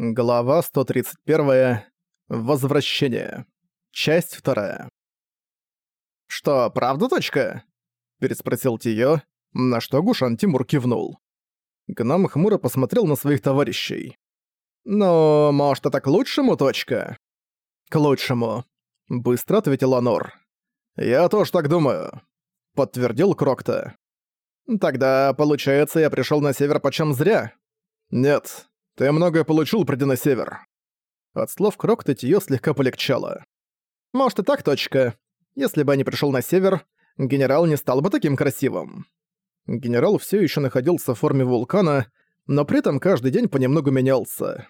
Глава 131. Возвращение. Часть 2. «Что, правда, точка?» – переспросил Тиё, на что Гушан Тимур кивнул. Гном хмуро посмотрел на своих товарищей. «Ну, может, это к лучшему, точка?» «К лучшему», – быстро ответил Анор. «Я тоже так думаю», – подтвердил Крокта. «Тогда, получается, я пришёл на север почем зря?» «Нет, ты многое получил, придя на север». От слов Крокта Тиё слегка полегчало. «Может и так, точка. Если бы я не пришёл на север, генерал не стал бы таким красивым». Генерал всё ещё находился в форме вулкана, но при этом каждый день понемногу менялся.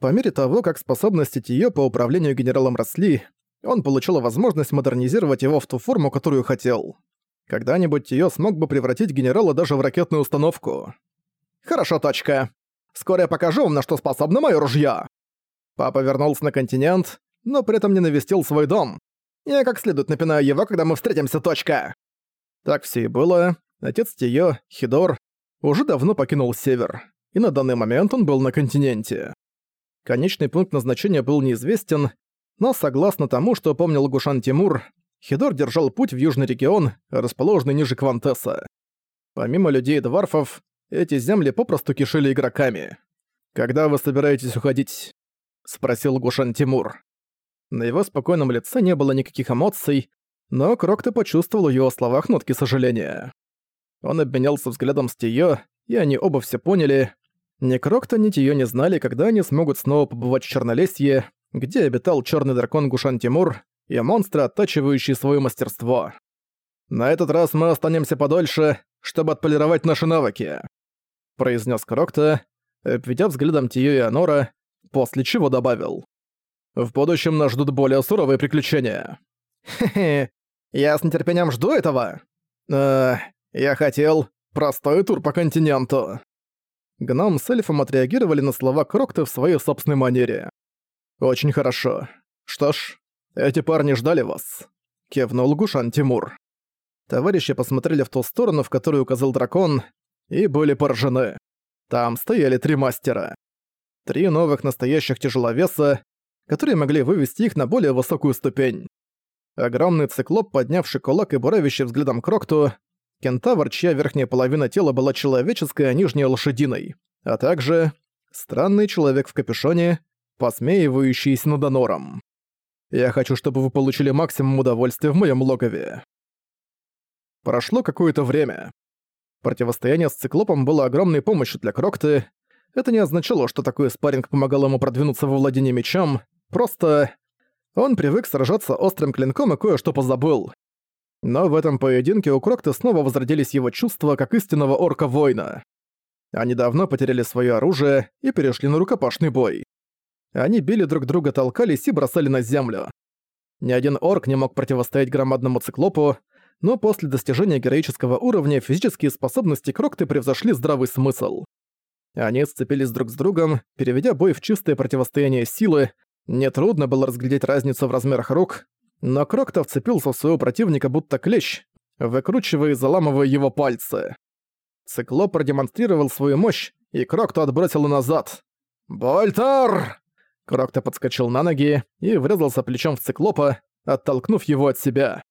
По мере того, как способности Тиё по управлению генералом росли, он получил возможность модернизировать его в ту форму, которую хотел. Когда-нибудь Тиё смог бы превратить генерала даже в ракетную установку. «Хорошо, точка. Скоро я покажу вам, на что способно моё ружье!» Папа вернулся на континент, но при этом не навестил свой дом. Я как следует напинаю его, когда мы встретимся, точка. Так все и было. Отец Тиё, Хидор, уже давно покинул Север, и на данный момент он был на континенте. Конечный пункт назначения был неизвестен, но согласно тому, что помнил Гушан Тимур, Хидор держал путь в южный регион, расположенный ниже Квантеса. Помимо людей и дварфов, эти земли попросту кишили игроками. «Когда вы собираетесь уходить?» — спросил Гушан Тимур. На его спокойном лице не было никаких эмоций, но Крокто почувствовал в его словах нотки сожаления. Он обменялся взглядом с Тиё, и они оба все поняли. Ни Крокто, ни Тиё не знали, когда они смогут снова побывать в Чернолесье, где обитал черный дракон Гушан Тимур и монстры, оттачивающие свое мастерство. «На этот раз мы останемся подольше, чтобы отполировать наши навыки», произнес Крокта, обведя взглядом Тиё и Анора, после чего добавил. «В будущем нас ждут более суровые приключения». «Хе-хе, я с нетерпением жду этого. Э, я хотел простой тур по континенту». Гном с эльфом отреагировали на слова Крокта в своей собственной манере. «Очень хорошо. Что ж, эти парни ждали вас», — кивнул Гушан Тимур. Товарищи посмотрели в ту сторону, в которую указал дракон, и были поражены. Там стояли три мастера. Три новых настоящих тяжеловеса, которые могли вывести их на более высокую ступень. Огромный циклоп, поднявший кулак и буравящий взглядом Крокту, кентавр, чья верхняя половина тела была человеческой, а нижняя — лошадиной, а также странный человек в капюшоне, посмеивающийся над Анором. Я хочу, чтобы вы получили максимум удовольствия в моем логове. Прошло какое-то время. Противостояние с циклопом было огромной помощью для Крокты. Это не означало, что такой спарринг помогал ему продвинуться во владении мечом, просто он привык сражаться острым клинком и кое-что позабыл. Но в этом поединке у Крокты снова возродились его чувства как истинного орка-воина. Они давно потеряли свое оружие и перешли на рукопашный бой. Они били друг друга, толкались и бросали на землю. Ни один орк не мог противостоять громадному циклопу, но после достижения героического уровня физические способности Крокты превзошли здравый смысл. Они сцепились друг с другом, переведя бой в чистое противостояние силы, нетрудно было разглядеть разницу в размерах рук, но Крокта вцепился в своего противника будто клещ, выкручивая и заламывая его пальцы. Циклоп продемонстрировал свою мощь, и Крокта отбросил назад. «Больтар!» Крокта подскочил на ноги и врезался плечом в Циклопа, оттолкнув его от себя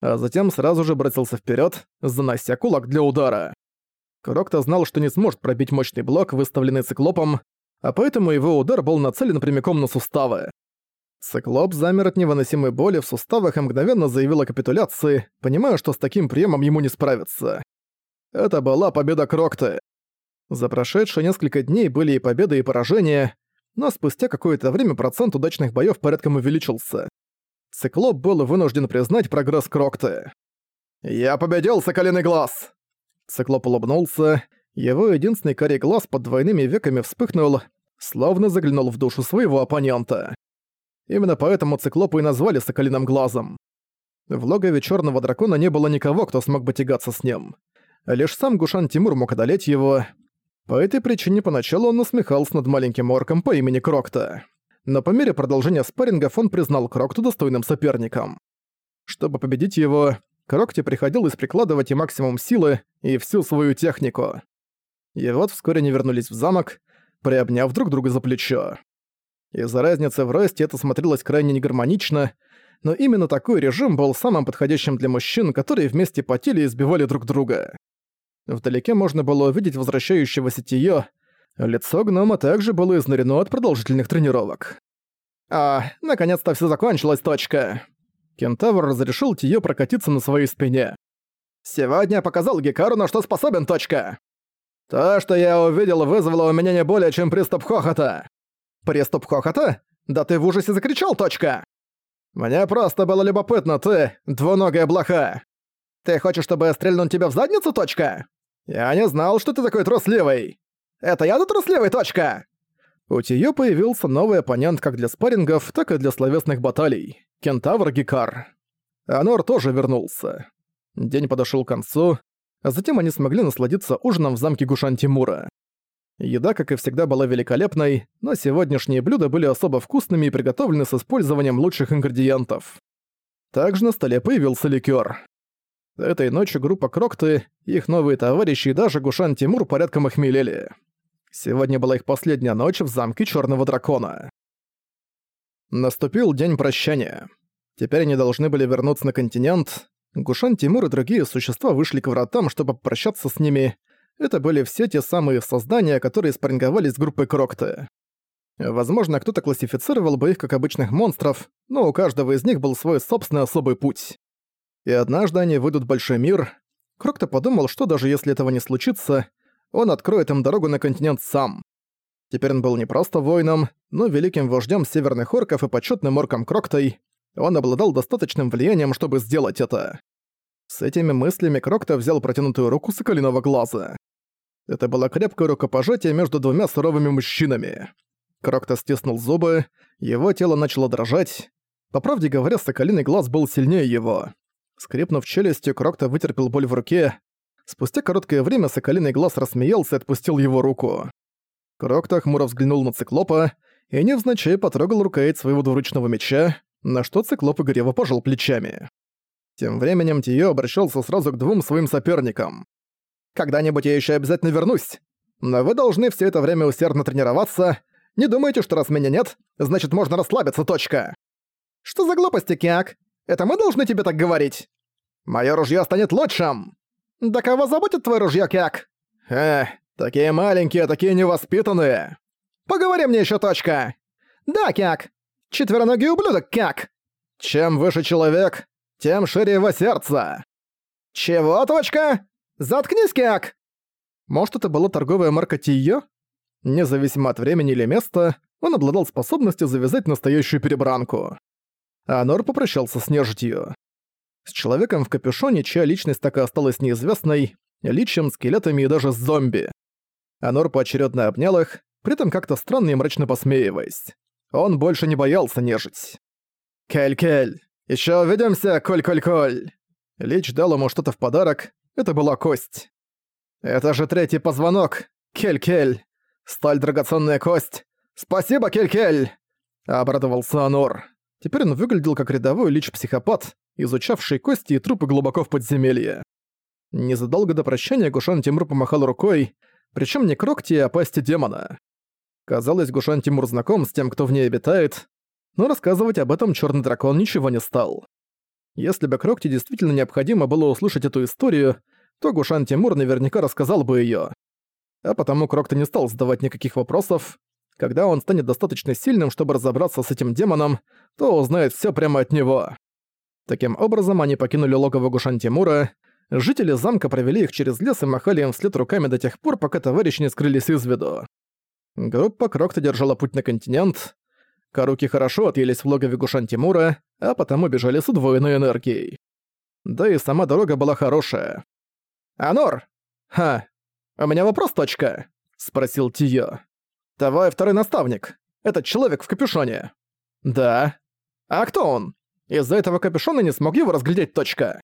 а затем сразу же бросился вперед, занося кулак для удара. Крокто знал, что не сможет пробить мощный блок, выставленный циклопом, а поэтому его удар был нацелен прямиком на суставы. Циклоп замер от невыносимой боли в суставах и мгновенно заявил о капитуляции, понимая, что с таким приемом ему не справиться. Это была победа Крокты. За прошедшие несколько дней были и победы, и поражения, но спустя какое-то время процент удачных боёв порядком увеличился. Циклоп был вынужден признать прогресс Крокты. «Я победил, Соколиный Глаз!» Циклоп улыбнулся, его единственный карий глаз под двойными веками вспыхнул, словно заглянул в душу своего оппонента. Именно поэтому Циклопа и назвали Соколиным Глазом. В логове Черного Дракона не было никого, кто смог бы тягаться с ним. Лишь сам Гушан Тимур мог одолеть его. По этой причине поначалу он насмехался над маленьким орком по имени Крокта но по мере продолжения спаррингов он признал Крокту достойным соперником. Чтобы победить его, Крокте приходилось прикладывать и максимум силы, и всю свою технику. И вот вскоре они вернулись в замок. приобняв друг друга за плечо. Из-за разницы в росте это смотрелось крайне негармонично, но именно такой режим был самым подходящим для мужчин, которые вместе потели и избивали друг друга. Вдалеке можно было увидеть возвращающегося Тиё, лицо гнома также было изнурено от продолжительных тренировок. «А, наконец-то все закончилось, точка!» Кентавр разрешил Тиё прокатиться на своей спине. «Сегодня я показал Гекару, на что способен, точка!» «То, что я увидел, вызвало у меня не более чем приступ хохота!» «Приступ хохота? Да ты в ужасе закричал, точка!» «Мне просто было любопытно, ты, двуногая блоха!» «Ты хочешь, чтобы я стрельнул тебя в задницу, точка?» «Я не знал, что ты такой трусливый!» «Это я тут трусливый, точка!» У Тиё появился новый оппонент как для спаррингов, так и для словесных баталий — Кентавр Гикар. Анор тоже вернулся. День подошёл к концу, а затем они смогли насладиться ужином в замке Гушан-Тимура. Еда, как и всегда, была великолепной, но сегодняшние блюда были особо вкусными и приготовлены с использованием лучших ингредиентов. Также на столе появился ликёр. Этой ночью группа Крокты, их новые товарищи и даже Гушан Тимур порядком охмелели. Сегодня была их последняя ночь в замке Черного Дракона. Наступил день прощания. Теперь они должны были вернуться на континент. Гушан Тимур и другие существа вышли к вратам, чтобы попрощаться с ними, это были все те самые создания, которые спарринговались с группой Крокты. Возможно, кто-то классифицировал бы их как обычных монстров, но у каждого из них был свой собственный особый путь. И однажды они выйдут в большой мир. Крокта подумал, что даже если этого не случится, он откроет им дорогу на континент сам. Теперь он был не просто воином, но великим вождем северных орков и почетным орком Кроктой. Он обладал достаточным влиянием, чтобы сделать это. С этими мыслями Крокта взял протянутую руку Соколиного глаза. Это было крепкое рукопожатие между двумя суровыми мужчинами. Крокто стиснул зубы, его тело начало дрожать. По правде говоря, соколиный глаз был сильнее его. Скрипнув челюстью, Крокто вытерпел боль в руке. Спустя короткое время соколиный глаз рассмеялся и отпустил его руку. Крокто хмуро взглянул на циклопа и невзначай потрогал рукоять своего двуручного меча, на что циклоп игриво пожал плечами. Тем временем Тио обращался сразу к двум своим соперникам. Когда-нибудь я еще обязательно вернусь. Но вы должны все это время усердно тренироваться. Не думайте, что раз меня нет, значит можно расслабиться, точка. Что за глупости, Киак? Это мы должны тебе так говорить? Моё ружье станет лучшим. Да кого заботит твое ружье, Киак? Эх, такие маленькие, такие невоспитанные. Поговори мне еще, точка. Да, Киак. Четвероногий ублюдок, Киак. Чем выше человек, тем шире его сердце. Чего, точка? «Заткнись, Киак!» Может, это была торговая марка Тиё? Независимо от времени или места, он обладал способностью завязать настоящую перебранку. Анор попрощался с нежитью. С человеком в капюшоне, чья личность так и осталась неизвестной, личем, скелетами и даже зомби. Анор поочередно обнял их, при этом как-то странно и мрачно посмеиваясь. Он больше не боялся нежить. «Кель-кель, ещё увидимся, коль-коль-коль!» Лич дал ему что-то в подарок, это была кость. Это же третий позвонок. Кель-кель. Сталь драгоценная кость. Спасибо, Кель-кель. Обрадовался Анор. Теперь он выглядел как рядовой лич-психопат, изучавший кости и трупы глубоко в подземелье. Незадолго до прощания Гушан Тимур помахал рукой, причем не Крокти, а пасти демона. Казалось, Гушан Тимур знаком с тем, кто в ней обитает, но рассказывать об этом черный дракон ничего не стал. Если бы Крокте действительно необходимо было услышать эту историю, то Гушан Тимур наверняка рассказал бы её. А потому Крокте не стал задавать никаких вопросов. Когда он станет достаточно сильным, чтобы разобраться с этим демоном, то узнает всё прямо от него. Таким образом, они покинули логово Гушан Тимура. Жители замка провели их через лес и махали им вслед руками до тех пор, пока товарищи не скрылись из виду. Группа Крокта держала путь на континент. Каруки хорошо отъелись в логове Гушан Тимура, а потому бежали с удвоенной энергией. Да и сама дорога была хорошая. «Анор! Ха! У меня вопрос, точка!» — спросил Тио. «Твой второй наставник. Этот человек в капюшоне». «Да». «А кто он? Из-за этого капюшона не смог его разглядеть, точка».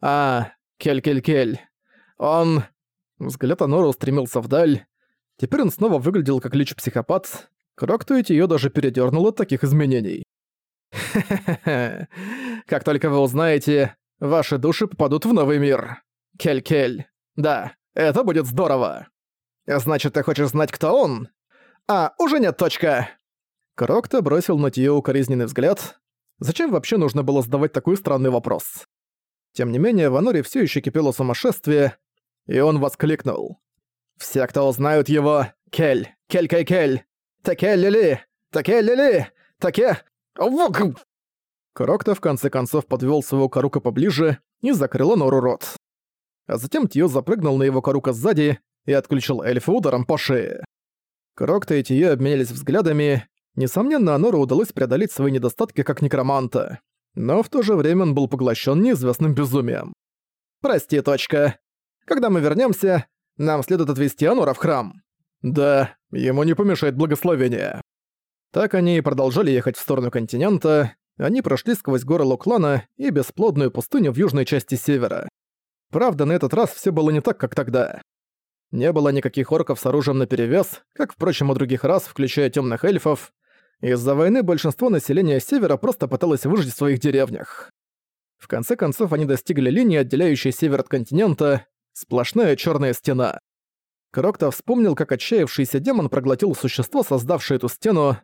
«А, Кель-Кель-Кель. Он...» Взгляд Анора устремился вдаль. Теперь он снова выглядел как лич-психопат, Кроктуить её даже передёрнул от таких изменений. «Хе-хе-хе. Как только вы узнаете, ваши души попадут в новый мир. Кель-кель. Да, это будет здорово. Значит, ты хочешь знать, кто он? А, уже нет, точка!» Крокто бросил на Тио укоризненный взгляд. Зачем вообще нужно было задавать такой странный вопрос? Тем не менее, в Аноре всё ещё кипело сумасшествие, и он воскликнул. «Все, кто узнают его, Кель, Кель-Кей-Кель, Таке-Лили, Таке-Лили, Таке...» Крокто в конце концов подвёл своего Карука поближе и закрыл Анору рот. А затем Тио запрыгнул на его Карука сзади и отключил эльфа ударом по шее. Крокто и Тио обменялись взглядами. Несомненно, Анору удалось преодолеть свои недостатки как некроманта. Но в то же время он был поглощен неизвестным безумием. «Прости, точка. Когда мы вернемся, нам следует отвезти Анора в храм». «Да, ему не помешает благословение». Так они и продолжали ехать в сторону континента, они прошли сквозь горы Луклана и бесплодную пустыню в южной части севера. Правда, на этот раз все было не так, как тогда. Не было никаких орков с оружием наперевес, как, впрочем, у других рас, включая темных эльфов. Из-за войны большинство населения севера просто пыталось выжить в своих деревнях. В конце концов, они достигли линии, отделяющей север от континента, сплошная черная стена. Крокто вспомнил, как отчаявшийся демон проглотил существо, создавшее эту стену,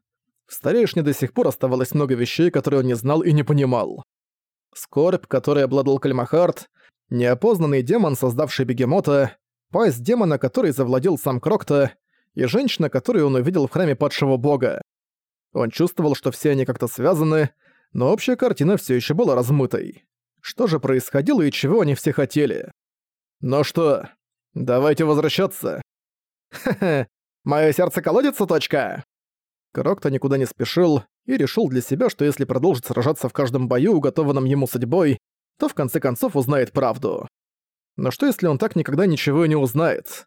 в старейшине до сих пор оставалось много вещей, которые он не знал и не понимал. Скорбь, которой обладал Кальмахард, неопознанный демон, создавший бегемота, пасть демона, который завладел сам Крокта, и женщина, которую он увидел в храме падшего бога. Он чувствовал, что все они как-то связаны, но общая картина все еще была размытой. Что же происходило и чего они все хотели? Ну что, давайте возвращаться. Хе-хе, моё сердце колодится, точка. Крокто никуда не спешил и решил для себя, что если продолжит сражаться в каждом бою, уготованном ему судьбой, то в конце концов узнает правду. Но что если он так никогда ничего не узнает?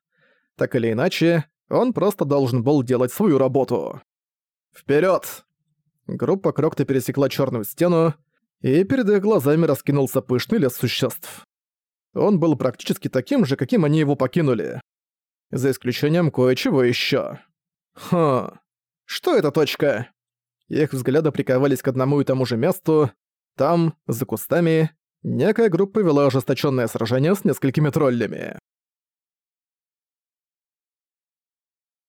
Так или иначе, он просто должен был делать свою работу. Вперед! Группа Крокта пересекла черную стену, и перед их глазами раскинулся пышный лес существ. Он был практически таким же, каким они его покинули. За исключением кое-чего еще. Хм... Что это точка? Их взгляды приковались к одному и тому же месту. Там, за кустами, некая группа вела ожесточенное сражение с несколькими троллями.